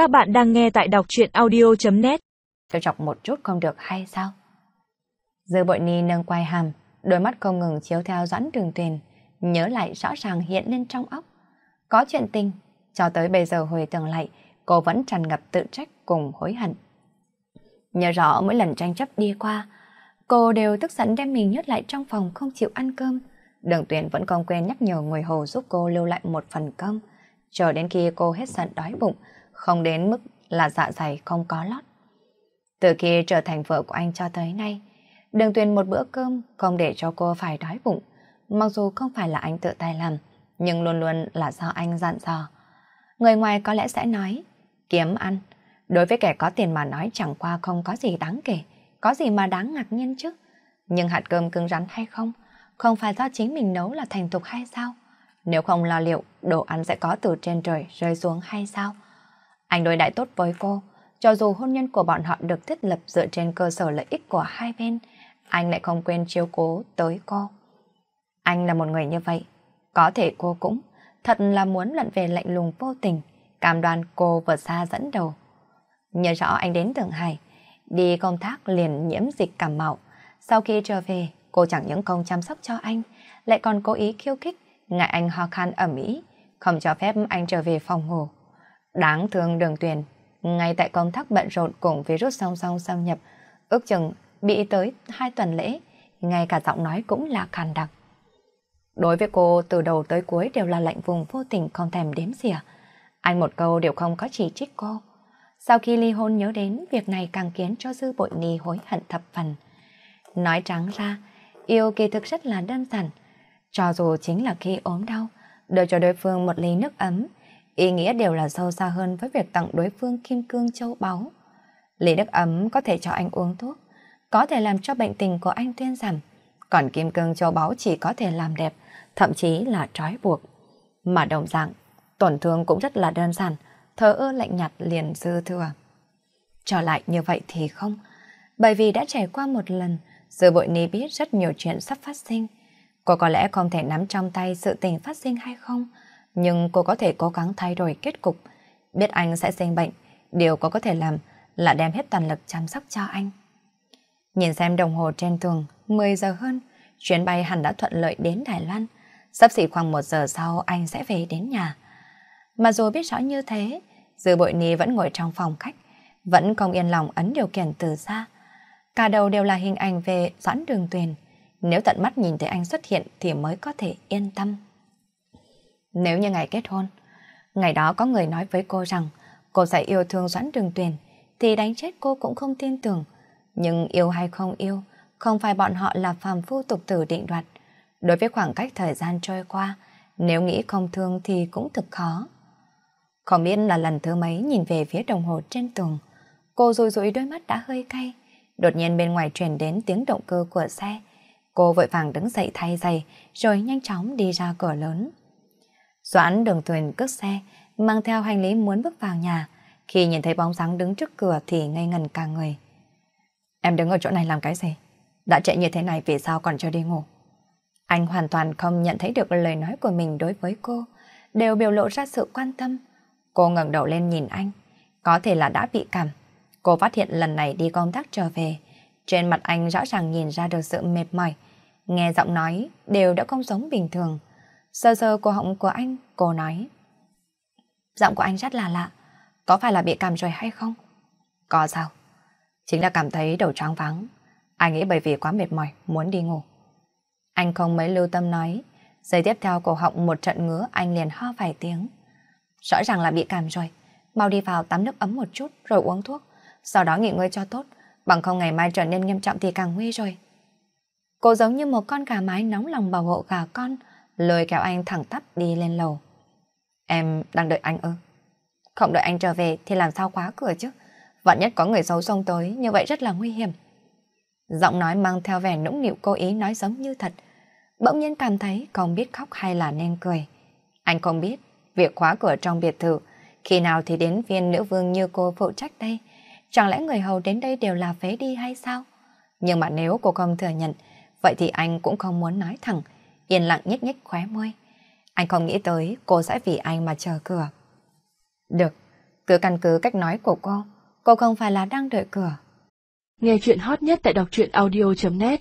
Các bạn đang nghe tại đọc truyện audio.net Tôi chọc một chút không được hay sao? Dư bội ni nâng quay hàm, đôi mắt không ngừng chiếu theo doãn đường tuyền, nhớ lại rõ ràng hiện lên trong óc. Có chuyện tình, cho tới bây giờ hồi tưởng lại, cô vẫn tràn ngập tự trách cùng hối hận. Nhớ rõ mỗi lần tranh chấp đi qua, cô đều tức giận đem mình nhốt lại trong phòng không chịu ăn cơm. Đường tuyển vẫn còn quên nhắc nhở người hồ giúp cô lưu lại một phần cơm, chờ đến khi cô hết giận đói bụng, không đến mức là dạ dày không có lót. Từ khi trở thành vợ của anh cho tới nay, đường tuyển một bữa cơm không để cho cô phải đói bụng, mặc dù không phải là anh tự tay làm, nhưng luôn luôn là do anh dặn dò. Người ngoài có lẽ sẽ nói, kiếm ăn, đối với kẻ có tiền mà nói chẳng qua không có gì đáng kể, có gì mà đáng ngạc nhiên chứ. Nhưng hạt cơm cứng rắn hay không, không phải do chính mình nấu là thành tục hay sao? Nếu không lo liệu, đồ ăn sẽ có từ trên trời rơi xuống hay sao? Anh đối đãi tốt với cô, cho dù hôn nhân của bọn họ được thiết lập dựa trên cơ sở lợi ích của hai bên, anh lại không quên chiếu cố tới cô. Anh là một người như vậy, có thể cô cũng thật là muốn lận về lạnh lùng vô tình, cam đoan cô vượt xa dẫn đầu. Nhớ rõ anh đến Thượng Hải, đi công tác liền nhiễm dịch cảm mạo. Sau khi trở về, cô chẳng những không chăm sóc cho anh, lại còn cố ý khiêu khích, ngại anh ho khan ở Mỹ, không cho phép anh trở về phòng ngủ. Đáng thương đường tuyển, ngay tại công tác bận rộn cùng virus song song xâm nhập, ước chừng bị tới hai tuần lễ, ngay cả giọng nói cũng là khàn đặc. Đối với cô, từ đầu tới cuối đều là lạnh vùng vô tình không thèm đếm xỉa. Anh một câu đều không có chỉ trích cô. Sau khi ly hôn nhớ đến, việc này càng khiến cho dư bội ni hối hận thập phần. Nói trắng ra, yêu kỳ thực rất là đơn giản. Cho dù chính là khi ốm đau, đưa cho đối phương một ly nước ấm, ý nghĩa đều là sâu xa hơn với việc tặng đối phương kim cương châu báu. Lý Đức ấm có thể cho anh uống thuốc, có thể làm cho bệnh tình của anh thuyên giảm, còn kim cương châu báu chỉ có thể làm đẹp, thậm chí là trói buộc. Mà đồng dạng, tổn thương cũng rất là đơn giản, thờ ơ lạnh nhạt liền dư thừa. Trở lại như vậy thì không, bởi vì đã trải qua một lần, Dư bội ni biết rất nhiều chuyện sắp phát sinh. Cô có lẽ không thể nắm trong tay sự tình phát sinh hay không, nhưng cô có thể cố gắng thay đổi kết cục. Biết anh sẽ sinh bệnh, điều cô có thể làm là đem hết toàn lực chăm sóc cho anh. Nhìn xem đồng hồ trên tường, 10 giờ hơn, chuyến bay hẳn đã thuận lợi đến Đài Loan. Sắp xỉ khoảng một giờ sau anh sẽ về đến nhà. Mà dù biết rõ như thế, Dư bội ni vẫn ngồi trong phòng khách, vẫn không yên lòng ấn điều khiển từ xa. Cả đầu đều là hình ảnh về Doãn Đường Tuyền. Nếu tận mắt nhìn thấy anh xuất hiện thì mới có thể yên tâm. Nếu như ngày kết hôn, ngày đó có người nói với cô rằng cô sẽ yêu thương Doãn Đường Tuyền, thì đánh chết cô cũng không tin tưởng. Nhưng yêu hay không yêu, không phải bọn họ là phàm phu tục tử định đoạt. Đối với khoảng cách thời gian trôi qua, nếu nghĩ không thương thì cũng thực khó. Không biết là lần thứ mấy nhìn về phía đồng hồ trên tường, cô rùi rùi đôi mắt đã hơi cay. Đột nhiên bên ngoài truyền đến tiếng động cơ của xe. Cô vội vàng đứng dậy thay giày, rồi nhanh chóng đi ra cửa lớn. Doãn đường thuyền cất xe, mang theo hành lý muốn bước vào nhà. Khi nhìn thấy bóng dáng đứng trước cửa thì ngây ngần cả người. Em đứng ở chỗ này làm cái gì? Đã chạy như thế này vì sao còn chưa đi ngủ? Anh hoàn toàn không nhận thấy được lời nói của mình đối với cô, đều biểu lộ ra sự quan tâm. Cô ngẩng đầu lên nhìn anh, có thể là đã bị cảm, Cô phát hiện lần này đi công tác trở về, trên mặt anh rõ ràng nhìn ra được sự mệt mỏi, nghe giọng nói đều đã không giống bình thường. Sơ sơ cổ họng của anh, cô nói. Giọng của anh rất là lạ, có phải là bị cảm rồi hay không? Có sao? Chính là cảm thấy đầu trắng vắng. Anh nghĩ bởi vì quá mệt mỏi, muốn đi ngủ. Anh không mấy lưu tâm nói, giây tiếp theo cổ họng một trận ngứa anh liền ho vài tiếng. Rõ ràng là bị cảm rồi, mau đi vào tắm nước ấm một chút rồi uống thuốc sau đó nghỉ ngơi cho tốt, bằng không ngày mai trở nên nghiêm trọng thì càng nguy rồi. Cô giống như một con gà mái nóng lòng bảo hộ gà con, lôi kéo anh thẳng tắp đi lên lầu. Em đang đợi anh ư? Không đợi anh trở về thì làm sao khóa cửa chứ? Vạn nhất có người xấu xông tới, như vậy rất là nguy hiểm. Giọng nói mang theo vẻ nũng nịu cố ý nói giống như thật. Bỗng nhiên cảm thấy không biết khóc hay là nên cười. Anh không biết, việc khóa cửa trong biệt thự, khi nào thì đến viên nữ vương như cô phụ trách đây, Chẳng lẽ người hầu đến đây đều là phế đi hay sao? Nhưng mà nếu cô không thừa nhận, vậy thì anh cũng không muốn nói thẳng, yên lặng nhếch nhếch khóe môi. Anh không nghĩ tới cô sẽ vì anh mà chờ cửa. Được, Cứ căn cứ cách nói của cô, cô không phải là đang đợi cửa. Nghe chuyện hot nhất tại đọc truyện audio.net